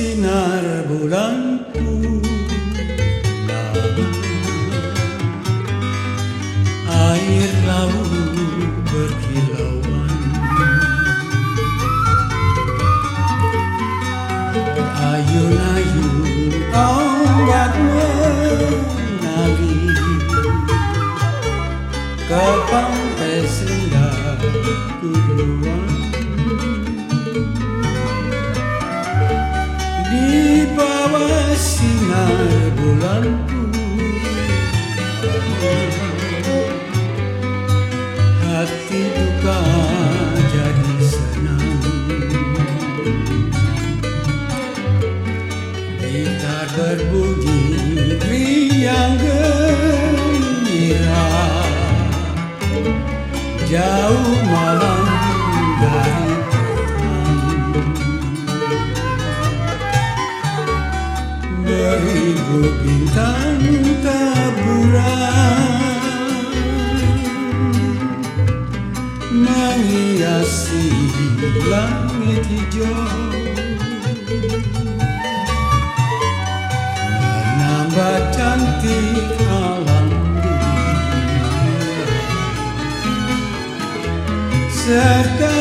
sinar bulan Air laut berkilauan Ayun-ayun ombak mengalir Ke pantai sendak tujuan sinar bulan Hati duka jadi senang. Gitar berbunyi riang gembira. Jauh malam Beribu bintang taburan. Menghiasi langit hijau. Menambah cantik alam dunia. Serta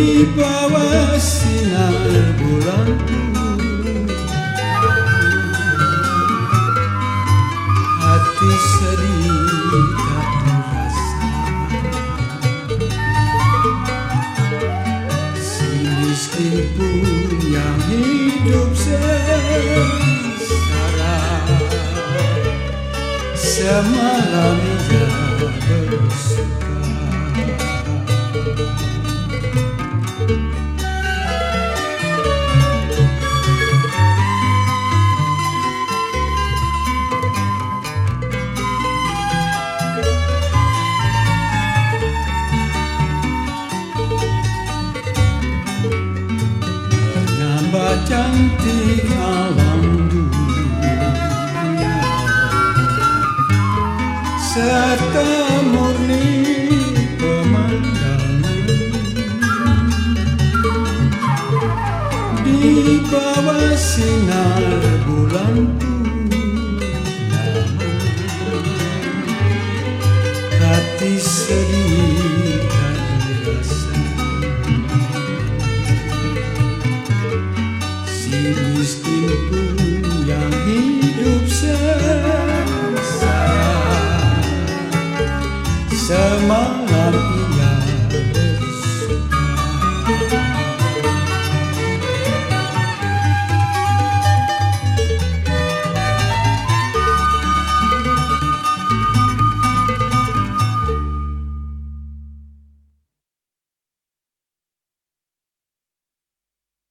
Di bawah sinar bulan Hati sedih tak terasa. Si miskin pun yang hidup sengsara. Semalam ia bersuka cantik alam dunia. Serta murni pemandangan. Di bawah sinar bulan Hati sedih miskin pun yang hidup sengsara Semalam ia